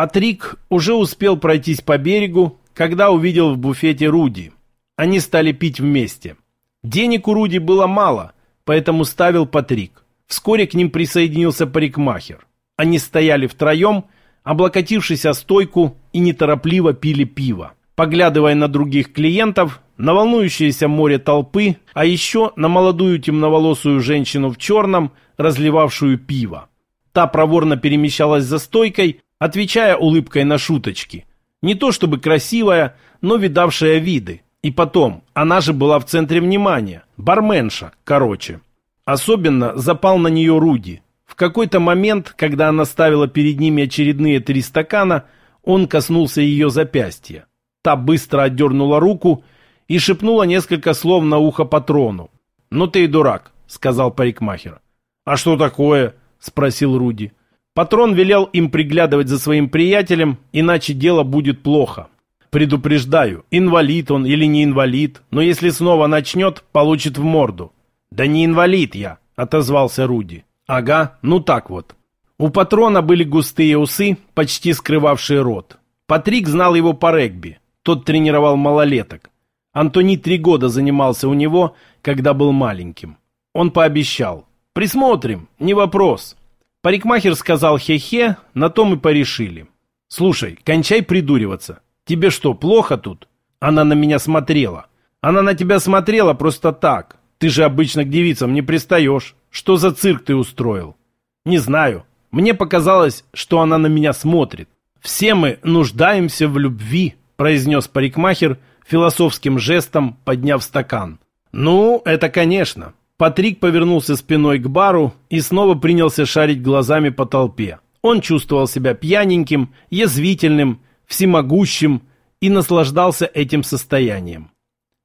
Патрик уже успел пройтись по берегу, когда увидел в буфете Руди. Они стали пить вместе. Денег у Руди было мало, поэтому ставил Патрик. Вскоре к ним присоединился парикмахер. Они стояли втроем, облокотившись о стойку и неторопливо пили пиво, поглядывая на других клиентов, на волнующееся море толпы, а еще на молодую темноволосую женщину в черном, разливавшую пиво. Та проворно перемещалась за стойкой, отвечая улыбкой на шуточки. Не то чтобы красивая, но видавшая виды. И потом, она же была в центре внимания. Барменша, короче. Особенно запал на нее Руди. В какой-то момент, когда она ставила перед ними очередные три стакана, он коснулся ее запястья. Та быстро отдернула руку и шепнула несколько слов на ухо патрону. «Ну ты и дурак», — сказал парикмахер. «А что такое?» — спросил Руди. Патрон велел им приглядывать за своим приятелем, иначе дело будет плохо. Предупреждаю, инвалид он или не инвалид, но если снова начнет, получит в морду. Да не инвалид я, отозвался Руди. Ага, ну так вот. У патрона были густые усы, почти скрывавшие рот. Патрик знал его по регби. Тот тренировал малолеток. Антони три года занимался у него, когда был маленьким. Он пообещал. «Присмотрим, не вопрос». Парикмахер сказал хе-хе, на том и порешили. «Слушай, кончай придуриваться. Тебе что, плохо тут?» Она на меня смотрела. Она на тебя смотрела просто так. Ты же обычно к девицам не пристаешь. Что за цирк ты устроил? Не знаю. Мне показалось, что она на меня смотрит. Все мы нуждаемся в любви, произнес парикмахер философским жестом, подняв стакан. Ну, это конечно. Патрик повернулся спиной к бару и снова принялся шарить глазами по толпе. Он чувствовал себя пьяненьким, язвительным, всемогущим и наслаждался этим состоянием.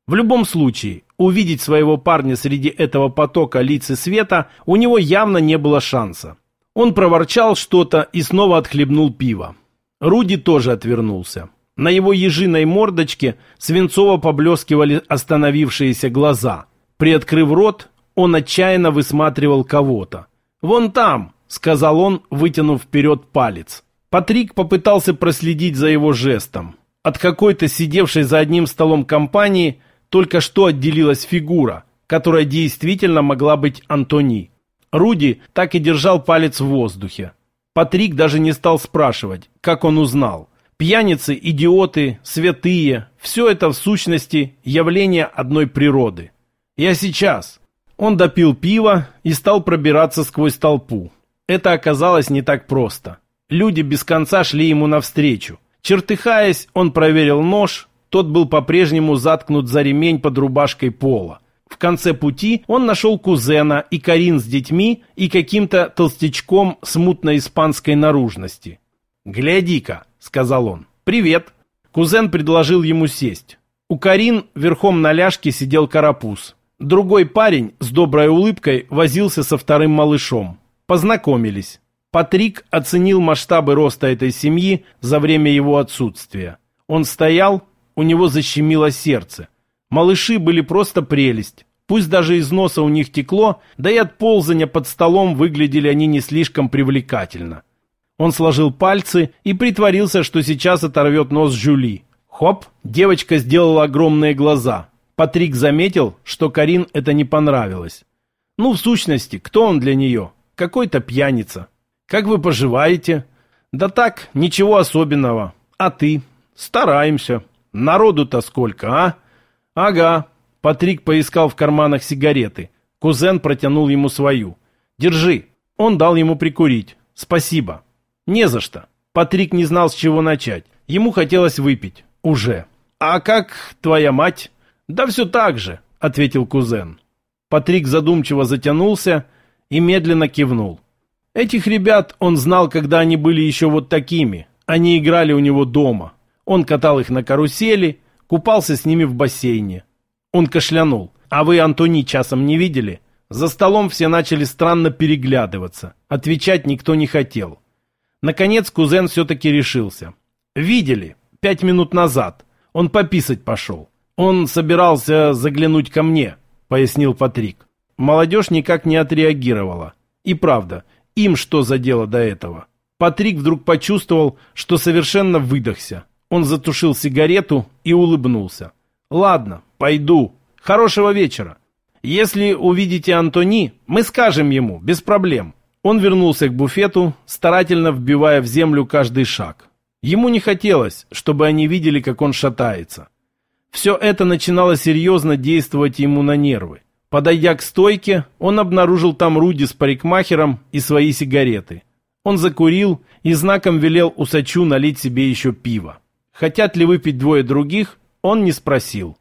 В любом случае, увидеть своего парня среди этого потока лиц и света у него явно не было шанса. Он проворчал что-то и снова отхлебнул пиво. Руди тоже отвернулся. На его ежиной мордочке свинцово поблескивали остановившиеся глаза. Приоткрыв рот, он отчаянно высматривал кого-то. «Вон там!» — сказал он, вытянув вперед палец. Патрик попытался проследить за его жестом. От какой-то сидевшей за одним столом компании только что отделилась фигура, которая действительно могла быть Антони. Руди так и держал палец в воздухе. Патрик даже не стал спрашивать, как он узнал. Пьяницы, идиоты, святые – все это в сущности явление одной природы. Я сейчас, он допил пиво и стал пробираться сквозь толпу. Это оказалось не так просто. Люди без конца шли ему навстречу. Чертыхаясь, он проверил нож, тот был по-прежнему заткнут за ремень под рубашкой пола. В конце пути он нашел кузена и Карин с детьми и каким-то толстячком смутной испанской наружности. «Гляди-ка», — сказал он. «Привет». Кузен предложил ему сесть. У Карин верхом на ляжке сидел карапуз. Другой парень с доброй улыбкой возился со вторым малышом. Познакомились. Патрик оценил масштабы роста этой семьи за время его отсутствия. Он стоял, у него защемило сердце. Малыши были просто прелесть. Пусть даже из носа у них текло, да и от ползания под столом выглядели они не слишком привлекательно. Он сложил пальцы и притворился, что сейчас оторвет нос Жюли. Хоп, девочка сделала огромные глаза – Патрик заметил, что Карин это не понравилось. Ну, в сущности, кто он для нее? Какой-то пьяница. Как вы поживаете? Да так, ничего особенного. А ты? Стараемся. Народу-то сколько, а? Ага. Патрик поискал в карманах сигареты. Кузен протянул ему свою. Держи. Он дал ему прикурить. Спасибо. Не за что. Патрик не знал, с чего начать. Ему хотелось выпить. Уже. А как твоя мать? «Да все так же», — ответил кузен. Патрик задумчиво затянулся и медленно кивнул. Этих ребят он знал, когда они были еще вот такими. Они играли у него дома. Он катал их на карусели, купался с ними в бассейне. Он кашлянул. «А вы Антони часом не видели?» За столом все начали странно переглядываться. Отвечать никто не хотел. Наконец кузен все-таки решился. «Видели. Пять минут назад. Он пописать пошел. «Он собирался заглянуть ко мне», — пояснил Патрик. Молодежь никак не отреагировала. И правда, им что за дело до этого? Патрик вдруг почувствовал, что совершенно выдохся. Он затушил сигарету и улыбнулся. «Ладно, пойду. Хорошего вечера. Если увидите Антони, мы скажем ему, без проблем». Он вернулся к буфету, старательно вбивая в землю каждый шаг. Ему не хотелось, чтобы они видели, как он шатается. Все это начинало серьезно действовать ему на нервы. Подойдя к стойке, он обнаружил там Руди с парикмахером и свои сигареты. Он закурил и знаком велел усачу налить себе еще пиво. Хотят ли выпить двое других, он не спросил.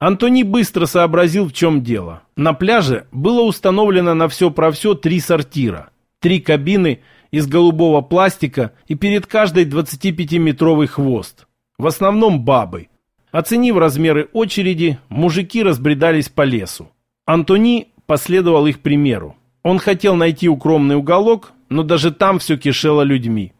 Антони быстро сообразил, в чем дело. На пляже было установлено на все про все три сортира. Три кабины из голубого пластика и перед каждой 25-метровый хвост. В основном бабы. Оценив размеры очереди, мужики разбредались по лесу. Антони последовал их примеру. Он хотел найти укромный уголок, но даже там все кишело людьми.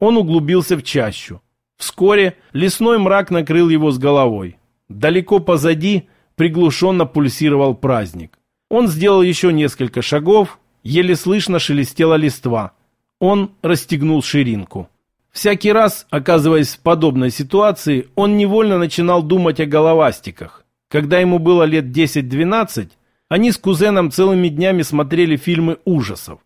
Он углубился в чащу. Вскоре лесной мрак накрыл его с головой. Далеко позади приглушенно пульсировал праздник. Он сделал еще несколько шагов, еле слышно шелестела листва. Он расстегнул ширинку. Всякий раз, оказываясь в подобной ситуации, он невольно начинал думать о головастиках. Когда ему было лет 10-12, они с кузеном целыми днями смотрели фильмы ужасов.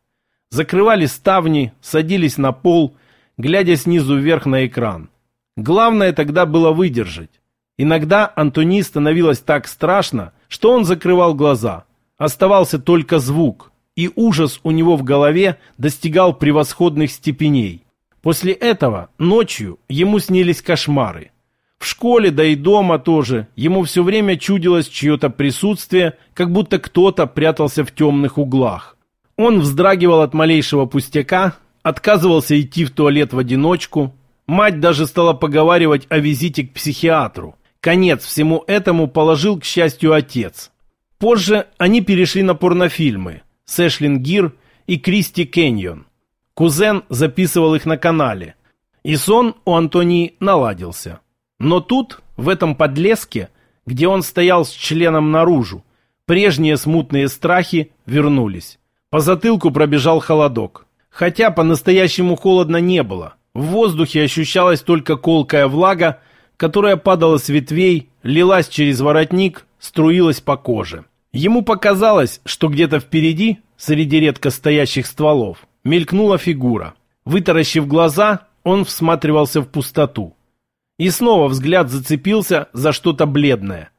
Закрывали ставни, садились на пол, глядя снизу вверх на экран. Главное тогда было выдержать. Иногда Антони становилось так страшно, что он закрывал глаза. Оставался только звук, и ужас у него в голове достигал превосходных степеней. После этого ночью ему снились кошмары. В школе, да и дома тоже, ему все время чудилось чье-то присутствие, как будто кто-то прятался в темных углах. Он вздрагивал от малейшего пустяка, отказывался идти в туалет в одиночку, Мать даже стала поговаривать о визите к психиатру. Конец всему этому положил, к счастью, отец. Позже они перешли на порнофильмы с Эшлин Гир и Кристи Кеньон. Кузен записывал их на канале. И сон у Антонии наладился. Но тут, в этом подлеске, где он стоял с членом наружу, прежние смутные страхи вернулись. По затылку пробежал холодок. Хотя по-настоящему холодно не было. В воздухе ощущалась только колкая влага, которая падала с ветвей, лилась через воротник, струилась по коже. Ему показалось, что где-то впереди, среди редко стоящих стволов, мелькнула фигура. Вытаращив глаза, он всматривался в пустоту. И снова взгляд зацепился за что-то бледное.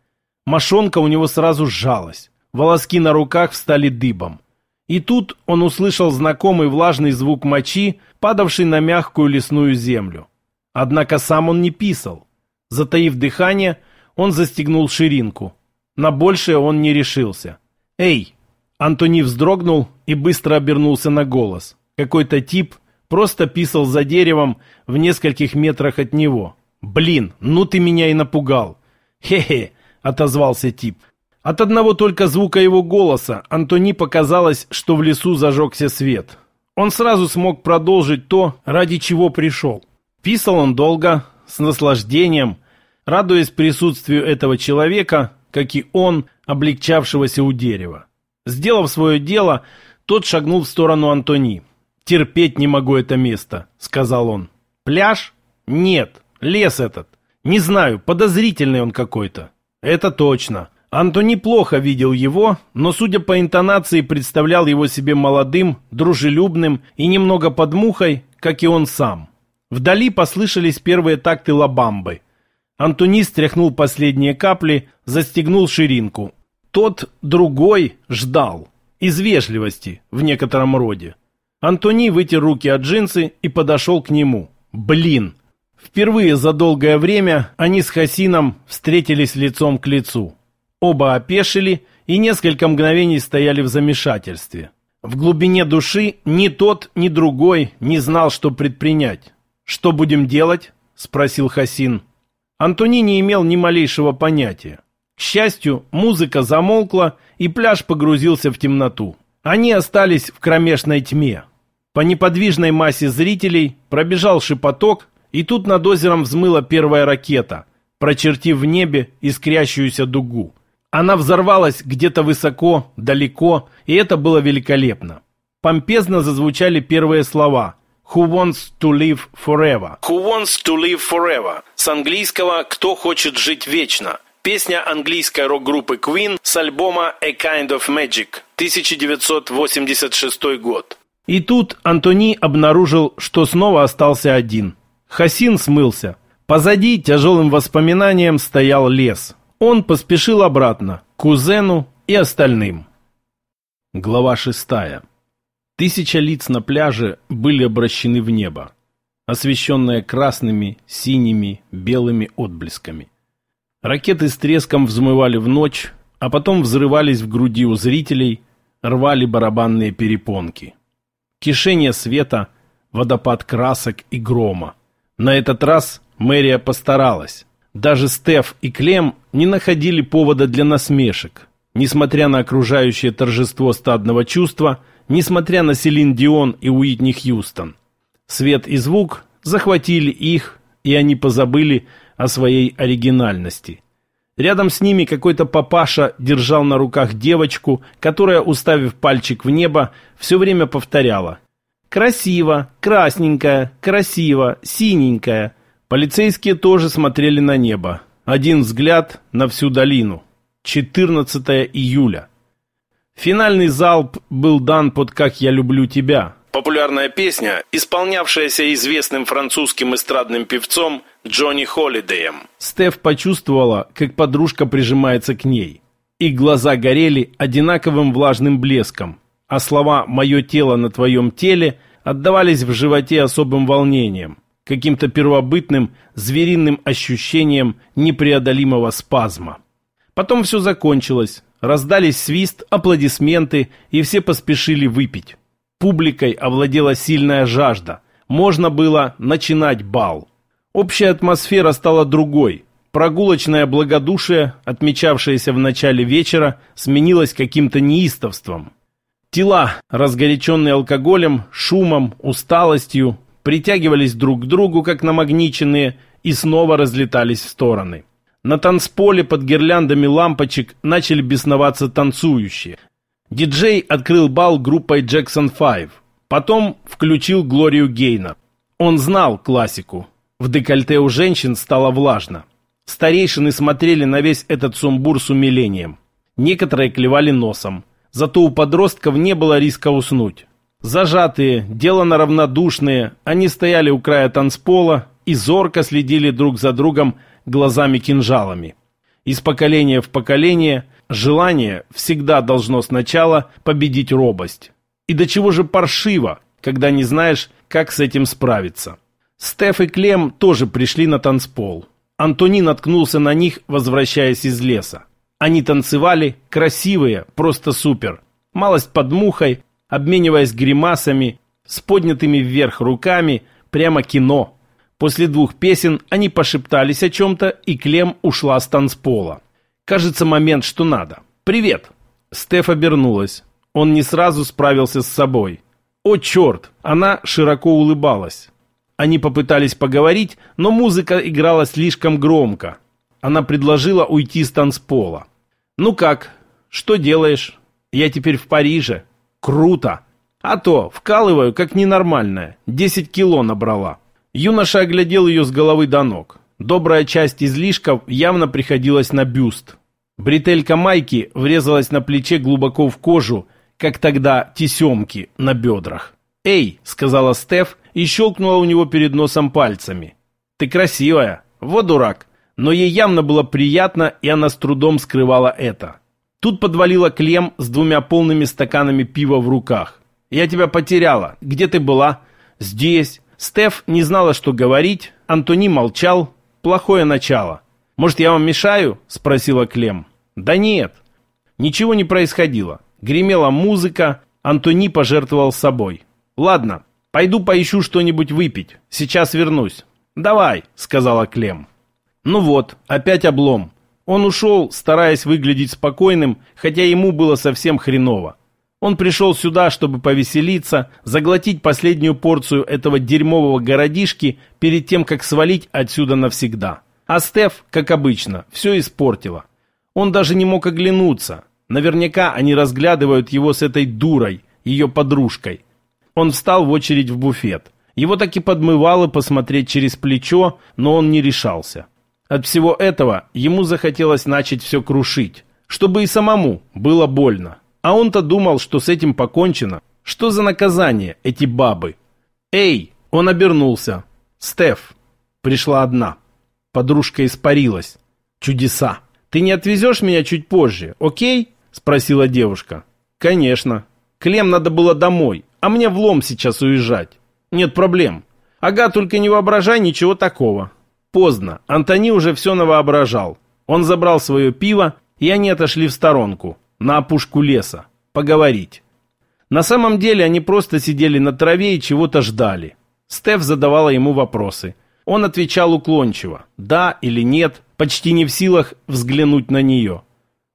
Мошонка у него сразу сжалась. Волоски на руках встали дыбом. И тут он услышал знакомый влажный звук мочи, падавший на мягкую лесную землю. Однако сам он не писал. Затаив дыхание, он застегнул ширинку. На большее он не решился. «Эй!» Антони вздрогнул и быстро обернулся на голос. Какой-то тип просто писал за деревом в нескольких метрах от него. «Блин, ну ты меня и напугал!» «Хе-хе!» — отозвался тип. От одного только звука его голоса Антони показалось, что в лесу зажегся свет. Он сразу смог продолжить то, ради чего пришел. Писал он долго, с наслаждением, радуясь присутствию этого человека, как и он, облегчавшегося у дерева. Сделав свое дело, тот шагнул в сторону Антони. «Терпеть не могу это место», — сказал он. «Пляж? Нет, лес этот. Не знаю, подозрительный он какой-то». «Это точно. Антони плохо видел его, но, судя по интонации, представлял его себе молодым, дружелюбным и немного под мухой, как и он сам. Вдали послышались первые такты лабамбы. Антони стряхнул последние капли, застегнул ширинку. Тот, другой, ждал. Из вежливости, в некотором роде. Антони вытер руки от джинсы и подошел к нему. Блин! Впервые за долгое время они с Хасином встретились лицом к лицу. Оба опешили и несколько мгновений стояли в замешательстве. В глубине души ни тот, ни другой не знал, что предпринять. «Что будем делать?» – спросил Хасин. Антони не имел ни малейшего понятия. К счастью, музыка замолкла, и пляж погрузился в темноту. Они остались в кромешной тьме. По неподвижной массе зрителей пробежал шепоток, и тут над озером взмыла первая ракета, прочертив в небе искрящуюся дугу. Она взорвалась где-то высоко, далеко, и это было великолепно. Помпезно зазвучали первые слова Who Wants to Live Forever. Who Wants to Live Forever. С английского «Кто хочет жить вечно». Песня английской рок-группы Queen с альбома A Kind of Magic, 1986 год. И тут Антони обнаружил, что снова остался один. Хасин смылся. Позади тяжелым воспоминанием стоял лес. Он поспешил обратно, к кузену и остальным. Глава шестая. Тысяча лиц на пляже были обращены в небо, освещенное красными, синими, белыми отблесками. Ракеты с треском взмывали в ночь, а потом взрывались в груди у зрителей, рвали барабанные перепонки. Кишение света, водопад красок и грома. На этот раз мэрия постаралась. Даже Стеф и Клем не находили повода для насмешек. Несмотря на окружающее торжество стадного чувства, несмотря на Селин Дион и Уитни Хьюстон. Свет и звук захватили их, и они позабыли о своей оригинальности. Рядом с ними какой-то папаша держал на руках девочку, которая, уставив пальчик в небо, все время повторяла «Красиво, красненькая, красиво, синенькая». Полицейские тоже смотрели на небо. Один взгляд на всю долину. 14 июля. Финальный залп был дан под «Как я люблю тебя», Популярная песня, исполнявшаяся известным французским эстрадным певцом Джонни Холидеем. Стеф почувствовала, как подружка прижимается к ней. Их глаза горели одинаковым влажным блеском, а слова «моё тело на твоем теле» отдавались в животе особым волнением, каким-то первобытным звериным ощущением непреодолимого спазма. Потом все закончилось, раздались свист, аплодисменты, и все поспешили выпить. Публикой овладела сильная жажда. Можно было начинать бал. Общая атмосфера стала другой. Прогулочное благодушие, отмечавшееся в начале вечера, сменилось каким-то неистовством. Тела, разгоряченные алкоголем, шумом, усталостью, притягивались друг к другу, как намагниченные, и снова разлетались в стороны. На танцполе под гирляндами лампочек начали бесноваться танцующие. Диджей открыл бал группой Jackson 5. Потом включил Глорию Гейна. Он знал классику. В декольте у женщин стало влажно. Старейшины смотрели на весь этот сумбур с умилением. Некоторые клевали носом. Зато у подростков не было риска уснуть. Зажатые, делано равнодушные, они стояли у края танцпола и зорко следили друг за другом глазами-кинжалами. Из поколения в поколение – Желание всегда должно сначала победить робость. И до чего же паршиво, когда не знаешь, как с этим справиться. Стеф и Клем тоже пришли на танцпол. Антонин наткнулся на них, возвращаясь из леса. Они танцевали, красивые, просто супер. Малость под мухой, обмениваясь гримасами, с поднятыми вверх руками, прямо кино. После двух песен они пошептались о чем-то, и Клем ушла с танцпола. Кажется, момент, что надо. «Привет!» Стеф обернулась. Он не сразу справился с собой. «О, черт!» Она широко улыбалась. Они попытались поговорить, но музыка играла слишком громко. Она предложила уйти с танцпола. «Ну как? Что делаешь? Я теперь в Париже. Круто! А то, вкалываю, как ненормальная. Десять кило набрала». Юноша оглядел ее с головы до ног. Добрая часть излишков явно приходилась на бюст. Бретелька майки врезалась на плече глубоко в кожу, как тогда тесемки на бедрах. «Эй!» — сказала Стеф и щелкнула у него перед носом пальцами. «Ты красивая! Вот дурак!» Но ей явно было приятно, и она с трудом скрывала это. Тут подвалила Клем с двумя полными стаканами пива в руках. «Я тебя потеряла. Где ты была?» «Здесь». Стеф не знала, что говорить. Антони молчал. Плохое начало. «Может, я вам мешаю?» – спросила Клем. Да нет. Ничего не происходило. Гремела музыка, Антони пожертвовал собой. Ладно, пойду поищу что-нибудь выпить. Сейчас вернусь. Давай, сказала Клем. Ну вот, опять облом. Он ушел, стараясь выглядеть спокойным, хотя ему было совсем хреново. Он пришел сюда, чтобы повеселиться, заглотить последнюю порцию этого дерьмового городишки перед тем, как свалить отсюда навсегда. А Стеф, как обычно, все испортила. Он даже не мог оглянуться. Наверняка они разглядывают его с этой дурой, ее подружкой. Он встал в очередь в буфет. Его так и подмывало посмотреть через плечо, но он не решался. От всего этого ему захотелось начать все крушить, чтобы и самому было больно. А он-то думал, что с этим покончено. Что за наказание эти бабы? «Эй!» Он обернулся. «Стеф!» Пришла одна. Подружка испарилась. «Чудеса!» «Ты не отвезешь меня чуть позже, окей?» Спросила девушка. «Конечно. Клем надо было домой, а мне в лом сейчас уезжать. Нет проблем. Ага, только не воображай ничего такого». Поздно. Антони уже все навоображал. Он забрал свое пиво, и они отошли в сторонку, на опушку леса, поговорить. На самом деле они просто сидели на траве и чего-то ждали. Стеф задавала ему вопросы. Он отвечал уклончиво, да или нет, почти не в силах взглянуть на нее.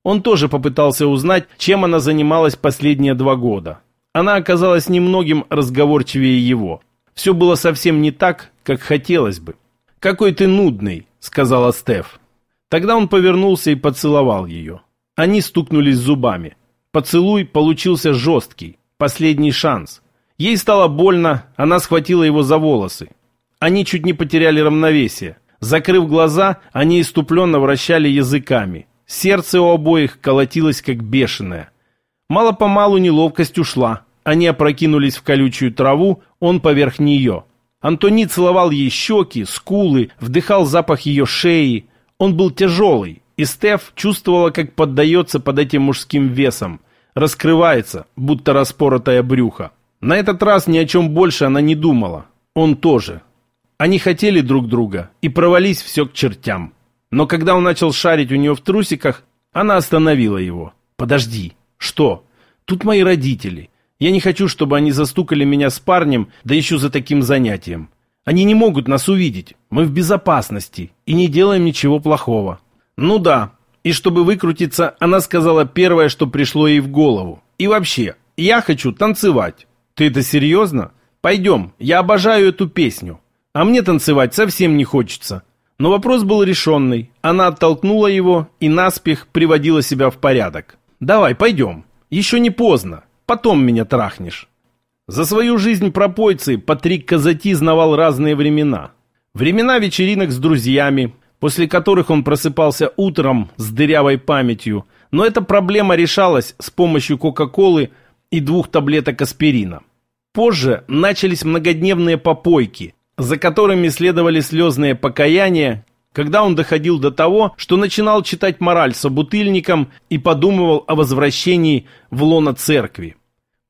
Он тоже попытался узнать, чем она занималась последние два года. Она оказалась немногим разговорчивее его. Все было совсем не так, как хотелось бы. «Какой ты нудный», — сказала Стеф. Тогда он повернулся и поцеловал ее. Они стукнулись зубами. Поцелуй получился жесткий, последний шанс. Ей стало больно, она схватила его за волосы. Они чуть не потеряли равновесие. Закрыв глаза, они иступленно вращали языками. Сердце у обоих колотилось как бешеное. Мало-помалу неловкость ушла. Они опрокинулись в колючую траву, он поверх нее. Антони целовал ей щеки, скулы, вдыхал запах ее шеи. Он был тяжелый, и Стеф чувствовала, как поддается под этим мужским весом. Раскрывается, будто распоротое брюхо. На этот раз ни о чем больше она не думала. Он тоже. Они хотели друг друга и провались все к чертям. Но когда он начал шарить у нее в трусиках, она остановила его. «Подожди. Что? Тут мои родители. Я не хочу, чтобы они застукали меня с парнем, да еще за таким занятием. Они не могут нас увидеть. Мы в безопасности и не делаем ничего плохого. Ну да. И чтобы выкрутиться, она сказала первое, что пришло ей в голову. И вообще, я хочу танцевать. Ты это серьезно? Пойдем, я обожаю эту песню. А мне танцевать совсем не хочется. Но вопрос был решенный. Она оттолкнула его и наспех приводила себя в порядок. Давай, пойдем. Еще не поздно. Потом меня трахнешь. За свою жизнь пропойцы Патрик Казати знавал разные времена. Времена вечеринок с друзьями, после которых он просыпался утром с дырявой памятью, но эта проблема решалась с помощью Кока-Колы и двух таблеток аспирина. Позже начались многодневные попойки, за которыми следовали слезные покаяния, когда он доходил до того, что начинал читать мораль собутыльникам и подумывал о возвращении в лоно церкви.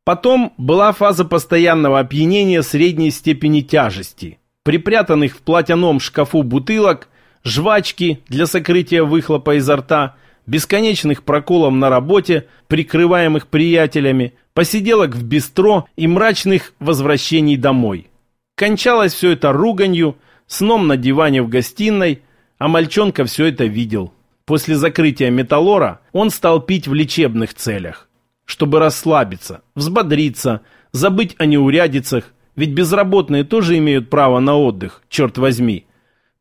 Потом была фаза постоянного опьянения средней степени тяжести, припрятанных в платяном шкафу бутылок, жвачки для сокрытия выхлопа изо рта, бесконечных проколов на работе, прикрываемых приятелями, посиделок в бистро и мрачных возвращений домой. Кончалось все это руганью, сном на диване в гостиной – а мальчонка все это видел. После закрытия металлора он стал пить в лечебных целях, чтобы расслабиться, взбодриться, забыть о неурядицах, ведь безработные тоже имеют право на отдых, черт возьми.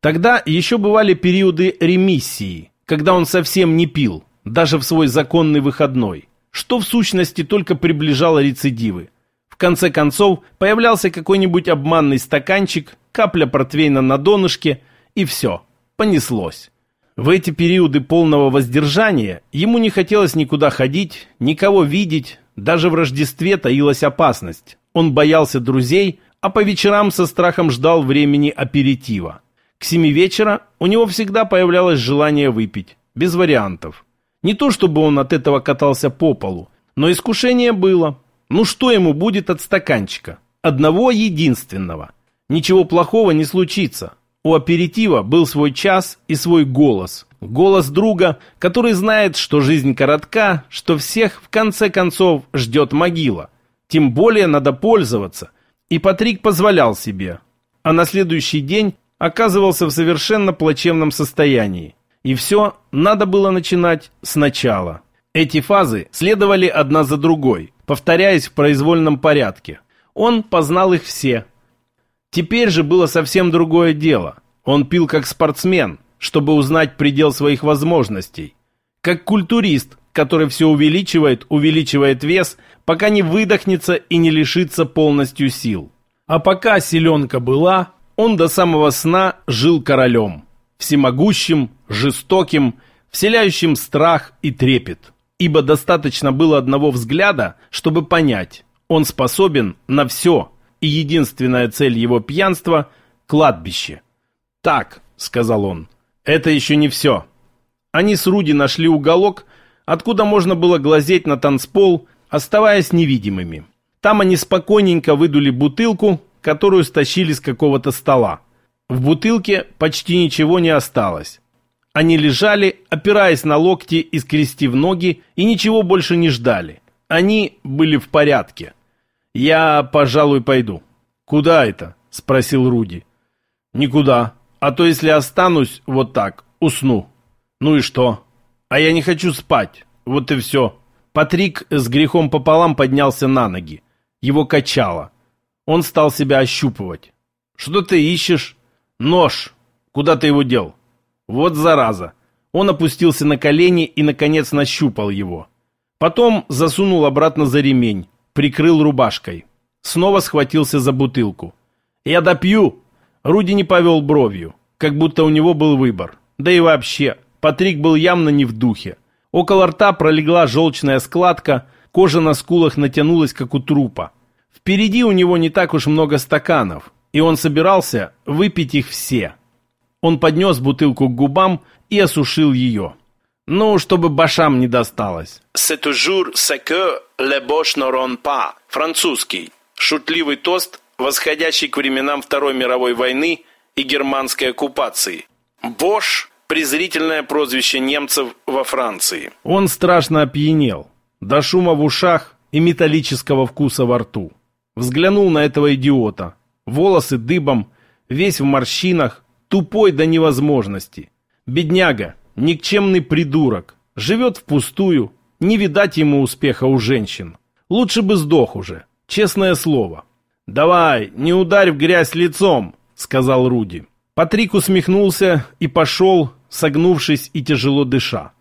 Тогда еще бывали периоды ремиссии, когда он совсем не пил, даже в свой законный выходной, что в сущности только приближало рецидивы. В конце концов, появлялся какой-нибудь обманный стаканчик, капля портвейна на донышке, и все – понеслось. В эти периоды полного воздержания ему не хотелось никуда ходить, никого видеть, даже в Рождестве таилась опасность. Он боялся друзей, а по вечерам со страхом ждал времени аперитива. К семи вечера у него всегда появлялось желание выпить, без вариантов. Не то чтобы он от этого катался по полу, но искушение было. Ну что ему будет от стаканчика? Одного единственного. Ничего плохого не случится. У аперитива был свой час и свой голос. Голос друга, который знает, что жизнь коротка, что всех в конце концов ждет могила. Тем более надо пользоваться. И Патрик позволял себе. А на следующий день оказывался в совершенно плачевном состоянии. И все надо было начинать сначала. Эти фазы следовали одна за другой, повторяясь в произвольном порядке. Он познал их все, Теперь же было совсем другое дело. Он пил как спортсмен, чтобы узнать предел своих возможностей. Как культурист, который все увеличивает, увеличивает вес, пока не выдохнется и не лишится полностью сил. А пока селенка была, он до самого сна жил королем. Всемогущим, жестоким, вселяющим страх и трепет. Ибо достаточно было одного взгляда, чтобы понять, он способен на все, и единственная цель его пьянства – кладбище. «Так», – сказал он, – «это еще не все». Они с Руди нашли уголок, откуда можно было глазеть на танцпол, оставаясь невидимыми. Там они спокойненько выдули бутылку, которую стащили с какого-то стола. В бутылке почти ничего не осталось. Они лежали, опираясь на локти и скрестив ноги, и ничего больше не ждали. Они были в порядке. «Я, пожалуй, пойду». «Куда это?» – спросил Руди. «Никуда. А то, если останусь вот так, усну». «Ну и что?» «А я не хочу спать. Вот и все». Патрик с грехом пополам поднялся на ноги. Его качало. Он стал себя ощупывать. «Что ты ищешь?» «Нож. Куда ты его дел?» «Вот зараза». Он опустился на колени и, наконец, нащупал его. Потом засунул обратно за ремень, прикрыл рубашкой. Снова схватился за бутылку. «Я допью!» Руди не повел бровью, как будто у него был выбор. Да и вообще, Патрик был явно не в духе. Около рта пролегла желчная складка, кожа на скулах натянулась, как у трупа. Впереди у него не так уж много стаканов, и он собирался выпить их все. Он поднес бутылку к губам и осушил ее. Ну, чтобы башам не досталось. «C'est toujours ce que les boches n'auront pas». Французский. Шутливый тост, восходящий к временам Второй мировой войны и германской оккупации. «Бош» презрительное прозвище немцев во Франции. Он страшно опьянел, до шума в ушах и металлического вкуса во рту. Взглянул на этого идиота. Волосы дыбом, весь в морщинах, тупой до невозможности. Бедняга, никчемный придурок, живет впустую, не видать ему успеха у женщин. Лучше бы сдох уже, честное слово. «Давай, не ударь в грязь лицом», — сказал Руди. Патрик усмехнулся и пошел, согнувшись и тяжело дыша.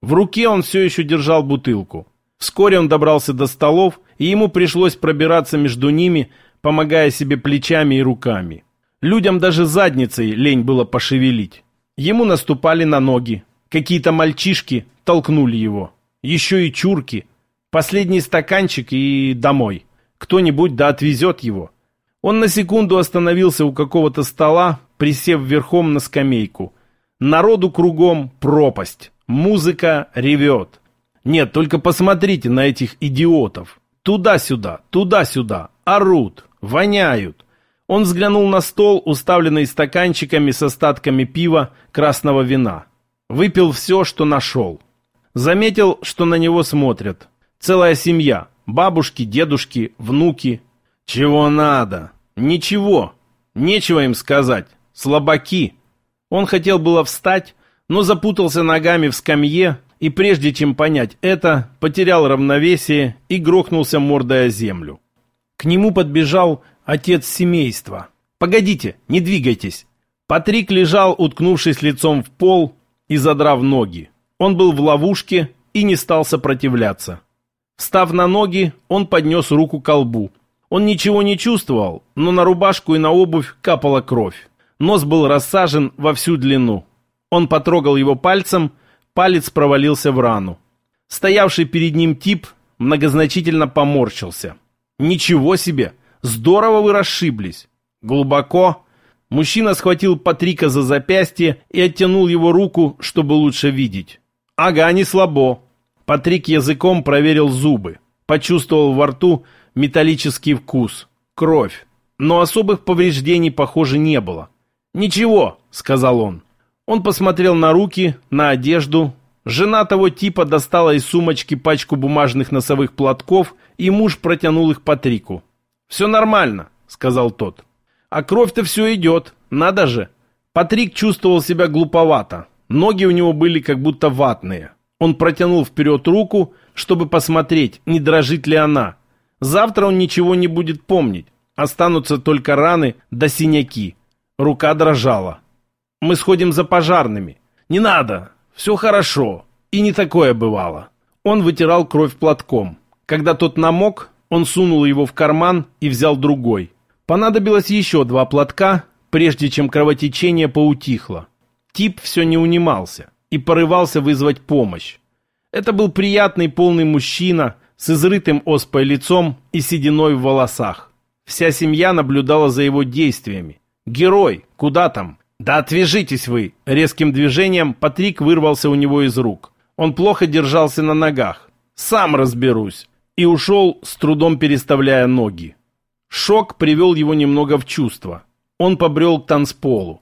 В руке он все еще держал бутылку. Вскоре он добрался до столов, и ему пришлось пробираться между ними, помогая себе плечами и руками. Людям даже задницей лень было пошевелить. Ему наступали на ноги. Какие-то мальчишки толкнули его. Еще и чурки. Последний стаканчик и домой. Кто-нибудь да отвезет его. Он на секунду остановился у какого-то стола, присев верхом на скамейку – Народу кругом пропасть. Музыка ревет. Нет, только посмотрите на этих идиотов. Туда-сюда, туда-сюда. Орут, воняют. Он взглянул на стол, уставленный стаканчиками с остатками пива, красного вина. Выпил все, что нашел. Заметил, что на него смотрят. Целая семья. Бабушки, дедушки, внуки. Чего надо? Ничего. Нечего им сказать. Слабаки. Он хотел было встать, но запутался ногами в скамье и прежде чем понять это, потерял равновесие и грохнулся мордой о землю. К нему подбежал отец семейства. «Погодите, не двигайтесь!» Патрик лежал, уткнувшись лицом в пол и задрав ноги. Он был в ловушке и не стал сопротивляться. Встав на ноги, он поднес руку к колбу. Он ничего не чувствовал, но на рубашку и на обувь капала кровь. Нос был рассажен во всю длину. Он потрогал его пальцем, палец провалился в рану. Стоявший перед ним тип многозначительно поморщился. «Ничего себе! Здорово вы расшиблись!» «Глубоко!» Мужчина схватил Патрика за запястье и оттянул его руку, чтобы лучше видеть. «Ага, не слабо!» Патрик языком проверил зубы. Почувствовал во рту металлический вкус. Кровь. Но особых повреждений, похоже, не было. «Ничего», — сказал он. Он посмотрел на руки, на одежду. Жена того типа достала из сумочки пачку бумажных носовых платков, и муж протянул их Патрику. «Все нормально», — сказал тот. «А кровь-то все идет, надо же». Патрик чувствовал себя глуповато. Ноги у него были как будто ватные. Он протянул вперед руку, чтобы посмотреть, не дрожит ли она. Завтра он ничего не будет помнить. Останутся только раны да синяки. Рука дрожала. «Мы сходим за пожарными». «Не надо, все хорошо». И не такое бывало. Он вытирал кровь платком. Когда тот намок, он сунул его в карман и взял другой. Понадобилось еще два платка, прежде чем кровотечение поутихло. Тип все не унимался и порывался вызвать помощь. Это был приятный полный мужчина с изрытым оспой лицом и сединой в волосах. Вся семья наблюдала за его действиями. «Герой! Куда там?» «Да отвяжитесь вы!» Резким движением Патрик вырвался у него из рук. Он плохо держался на ногах. «Сам разберусь!» И ушел, с трудом переставляя ноги. Шок привел его немного в чувство. Он побрел к танцполу.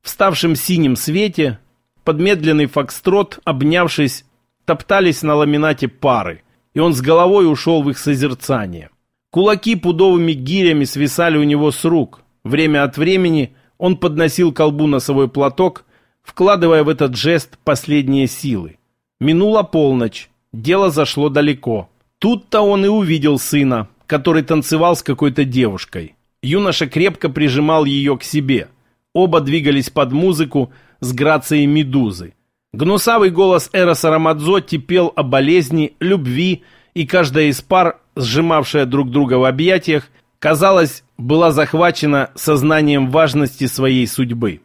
В ставшем синем свете, под медленный фокстрот, обнявшись, топтались на ламинате пары, и он с головой ушел в их созерцание. Кулаки пудовыми гирями свисали у него с рук. Время от времени он подносил колбу носовой платок, вкладывая в этот жест последние силы. Минула полночь, дело зашло далеко. Тут-то он и увидел сына, который танцевал с какой-то девушкой. Юноша крепко прижимал ее к себе – Оба двигались под музыку с грацией медузы. Гнусавый голос Эроса Рамадзо тепел о болезни, любви, и каждая из пар, сжимавшая друг друга в объятиях, казалось, была захвачена сознанием важности своей судьбы.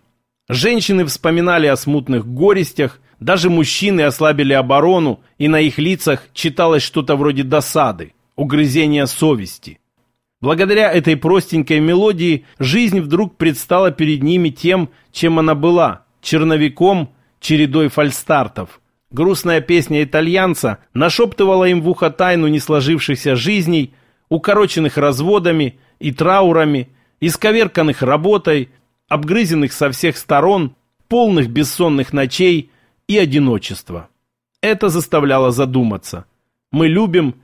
Женщины вспоминали о смутных горестях, даже мужчины ослабили оборону, и на их лицах читалось что-то вроде досады, угрызения совести. Благодаря этой простенькой мелодии жизнь вдруг предстала перед ними тем, чем она была – черновиком, чередой фальстартов. Грустная песня итальянца нашептывала им в ухо тайну несложившихся жизней, укороченных разводами и траурами, исковерканных работой, обгрызенных со всех сторон, полных бессонных ночей и одиночества. Это заставляло задуматься. Мы любим,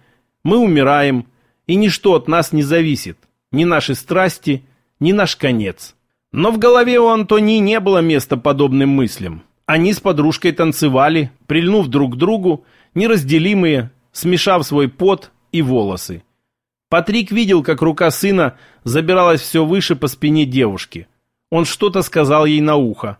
мы умираем – и ничто от нас не зависит, ни наши страсти, ни наш конец. Но в голове у Антони не было места подобным мыслям. Они с подружкой танцевали, прильнув друг к другу, неразделимые, смешав свой пот и волосы. Патрик видел, как рука сына забиралась все выше по спине девушки. Он что-то сказал ей на ухо.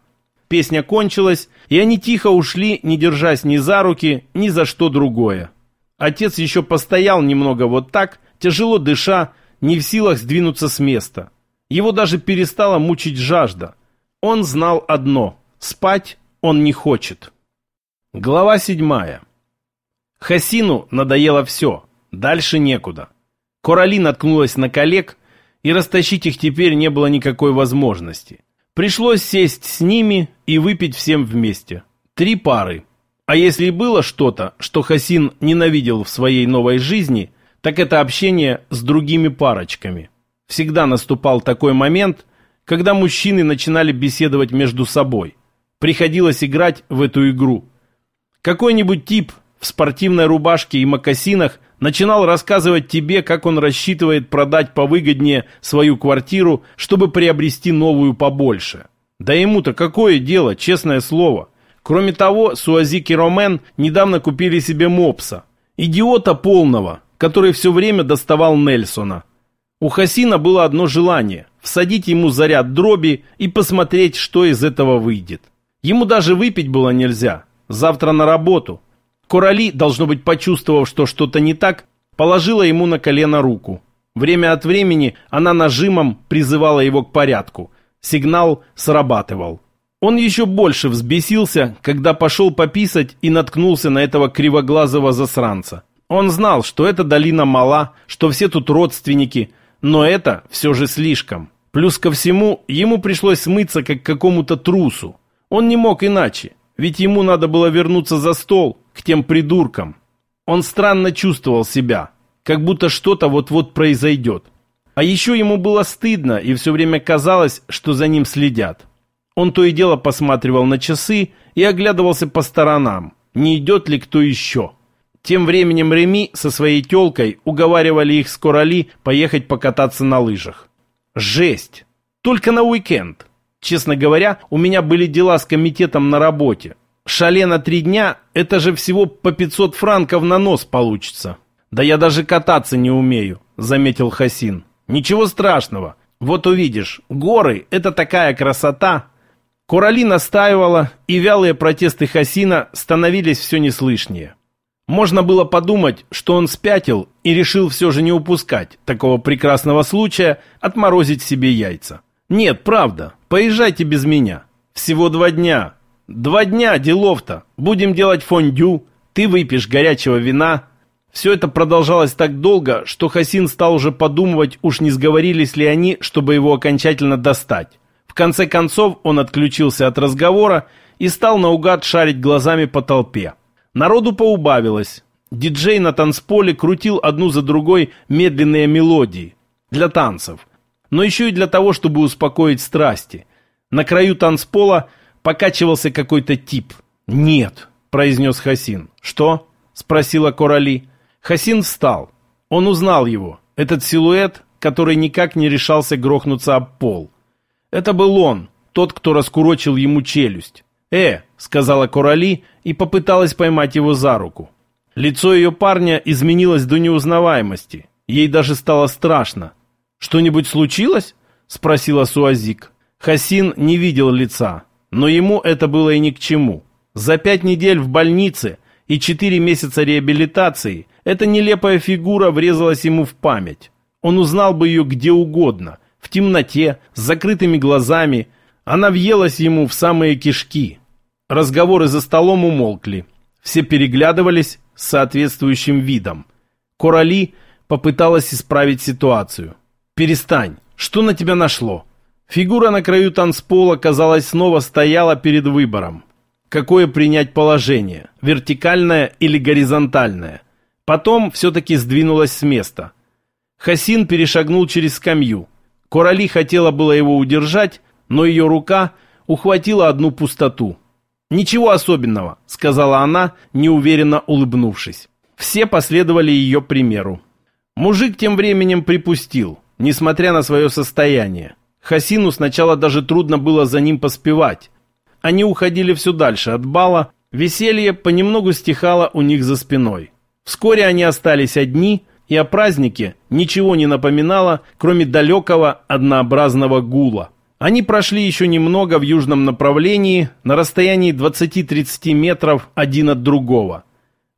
Песня кончилась, и они тихо ушли, не держась ни за руки, ни за что другое. Отец еще постоял немного вот так, тяжело дыша, не в силах сдвинуться с места. Его даже перестала мучить жажда. Он знал одно – спать он не хочет. Глава седьмая. Хасину надоело все, дальше некуда. Корали наткнулась на коллег, и растащить их теперь не было никакой возможности. Пришлось сесть с ними и выпить всем вместе. Три пары. А если было что-то, что Хасин ненавидел в своей новой жизни, так это общение с другими парочками. Всегда наступал такой момент, когда мужчины начинали беседовать между собой. Приходилось играть в эту игру. Какой-нибудь тип в спортивной рубашке и мокасинах начинал рассказывать тебе, как он рассчитывает продать повыгоднее свою квартиру, чтобы приобрести новую побольше. Да ему-то какое дело, честное слово. Кроме того, Суазики Ромен недавно купили себе мопса. Идиота полного, который все время доставал Нельсона. У Хасина было одно желание – всадить ему заряд дроби и посмотреть, что из этого выйдет. Ему даже выпить было нельзя. Завтра на работу. Корали, должно быть, почувствовав, что что-то не так, положила ему на колено руку. Время от времени она нажимом призывала его к порядку. Сигнал срабатывал. Он еще больше взбесился, когда пошел пописать и наткнулся на этого кривоглазого засранца. Он знал, что эта долина мала, что все тут родственники, но это все же слишком. Плюс ко всему, ему пришлось смыться как какому-то трусу. Он не мог иначе, ведь ему надо было вернуться за стол, к тем придуркам. Он странно чувствовал себя, как будто что-то вот-вот произойдет. А еще ему было стыдно, и все время казалось, что за ним следят. Он то и дело посматривал на часы и оглядывался по сторонам, не идет ли кто еще. Тем временем Реми со своей телкой уговаривали их с Корали поехать покататься на лыжах. Жесть! Только на уикенд. Честно говоря, у меня были дела с комитетом на работе. Шале на три дня – это же всего по 500 франков на нос получится. Да я даже кататься не умею, заметил Хасин. Ничего страшного. Вот увидишь, горы – это такая красота. Корали настаивала, и вялые протесты Хасина становились все неслышнее. Можно было подумать, что он спятил и решил все же не упускать такого прекрасного случая отморозить себе яйца. Нет, правда, поезжайте без меня. Всего два дня. Два дня делов-то. Будем делать фондю, ты выпьешь горячего вина. Все это продолжалось так долго, что Хасин стал уже подумывать, уж не сговорились ли они, чтобы его окончательно достать. В конце концов он отключился от разговора и стал наугад шарить глазами по толпе. Народу поубавилось. Диджей на танцполе крутил одну за другой медленные мелодии для танцев, но еще и для того, чтобы успокоить страсти. На краю танцпола покачивался какой-то тип. «Нет», — произнес Хасин. «Что?» — спросила Корали. Хасин встал. Он узнал его. Этот силуэт, который никак не решался грохнуться об пол. Это был он, тот, кто раскурочил ему челюсть. «Э», — сказала Корали и попыталась поймать его за руку. Лицо ее парня изменилось до неузнаваемости. Ей даже стало страшно. «Что-нибудь случилось?» — спросила Суазик. Хасин не видел лица, но ему это было и ни к чему. За пять недель в больнице и четыре месяца реабилитации эта нелепая фигура врезалась ему в память. Он узнал бы ее где угодно, в темноте, с закрытыми глазами, она въелась ему в самые кишки. Разговоры за столом умолкли. Все переглядывались с соответствующим видом. Корали попыталась исправить ситуацию. «Перестань! Что на тебя нашло?» Фигура на краю танцпола, казалось, снова стояла перед выбором. Какое принять положение, вертикальное или горизонтальное? Потом все-таки сдвинулась с места. Хасин перешагнул через скамью. Корали хотела было его удержать, но ее рука ухватила одну пустоту. «Ничего особенного», — сказала она, неуверенно улыбнувшись. Все последовали ее примеру. Мужик тем временем припустил, несмотря на свое состояние. Хасину сначала даже трудно было за ним поспевать. Они уходили все дальше от бала, веселье понемногу стихало у них за спиной. Вскоре они остались одни, и о празднике ничего не напоминало, кроме далекого однообразного гула. Они прошли еще немного в южном направлении, на расстоянии 20-30 метров один от другого.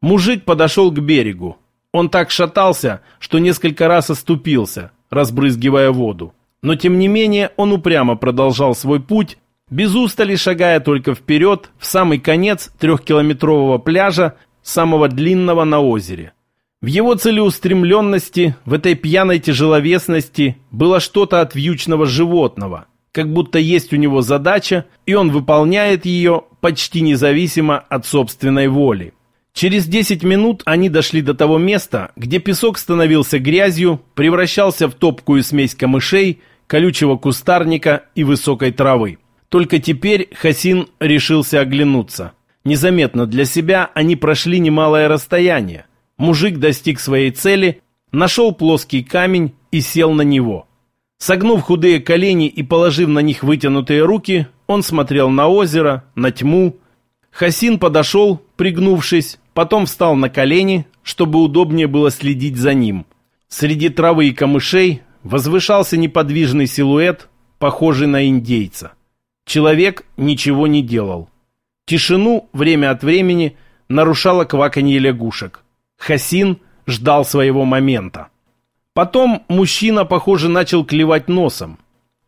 Мужик подошел к берегу. Он так шатался, что несколько раз оступился, разбрызгивая воду. Но тем не менее он упрямо продолжал свой путь, без устали шагая только вперед, в самый конец трехкилометрового пляжа, самого длинного на озере. В его целеустремленности, в этой пьяной тяжеловесности было что-то от вьючного животного – как будто есть у него задача, и он выполняет ее почти независимо от собственной воли. Через 10 минут они дошли до того места, где песок становился грязью, превращался в топкую смесь камышей, колючего кустарника и высокой травы. Только теперь Хасин решился оглянуться. Незаметно для себя они прошли немалое расстояние. Мужик достиг своей цели, нашел плоский камень и сел на него – Согнув худые колени и положив на них вытянутые руки, он смотрел на озеро, на тьму. Хасин подошел, пригнувшись, потом встал на колени, чтобы удобнее было следить за ним. Среди травы и камышей возвышался неподвижный силуэт, похожий на индейца. Человек ничего не делал. Тишину время от времени нарушало кваканье лягушек. Хасин ждал своего момента. Потом мужчина, похоже, начал клевать носом.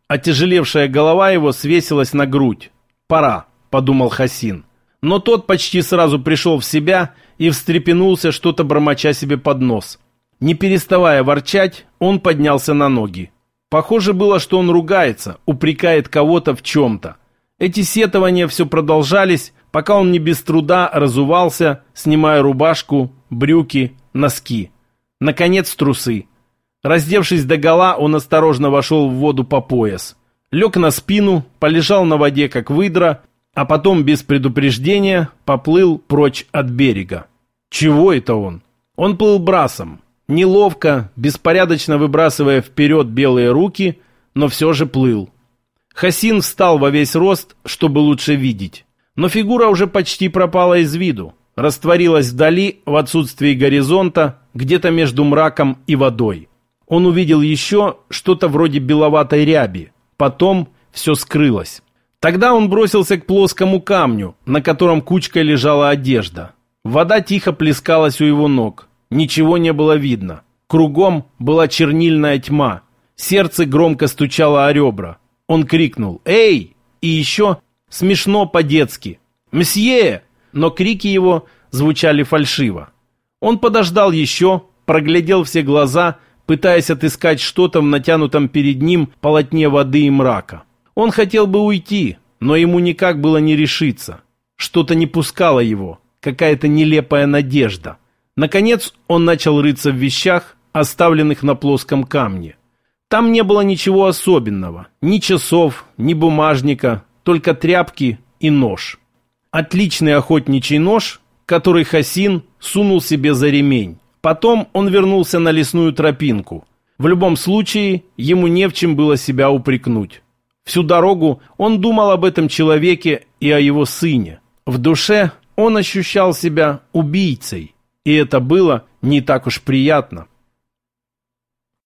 Отяжелевшая голова его свесилась на грудь. «Пора», — подумал Хасин. Но тот почти сразу пришел в себя и встрепенулся, что-то бормоча себе под нос. Не переставая ворчать, он поднялся на ноги. Похоже было, что он ругается, упрекает кого-то в чем-то. Эти сетования все продолжались, пока он не без труда разувался, снимая рубашку, брюки, носки. Наконец трусы. Раздевшись до гола, он осторожно вошел в воду по пояс. Лег на спину, полежал на воде, как выдра, а потом без предупреждения поплыл прочь от берега. Чего это он? Он плыл брасом. Неловко, беспорядочно выбрасывая вперед белые руки, но все же плыл. Хасин встал во весь рост, чтобы лучше видеть. Но фигура уже почти пропала из виду. Растворилась вдали, в отсутствии горизонта, где-то между мраком и водой. Он увидел еще что-то вроде беловатой ряби. Потом все скрылось. Тогда он бросился к плоскому камню, на котором кучкой лежала одежда. Вода тихо плескалась у его ног. Ничего не было видно. Кругом была чернильная тьма. Сердце громко стучало о ребра. Он крикнул «Эй!» и еще смешно по-детски «Мсье!» Но крики его звучали фальшиво. Он подождал еще, проглядел все глаза, пытаясь отыскать что-то в натянутом перед ним полотне воды и мрака. Он хотел бы уйти, но ему никак было не решиться. Что-то не пускало его, какая-то нелепая надежда. Наконец он начал рыться в вещах, оставленных на плоском камне. Там не было ничего особенного, ни часов, ни бумажника, только тряпки и нож. Отличный охотничий нож, который Хасин сунул себе за ремень. Потом он вернулся на лесную тропинку. В любом случае, ему не в чем было себя упрекнуть. Всю дорогу он думал об этом человеке и о его сыне. В душе он ощущал себя убийцей, и это было не так уж приятно.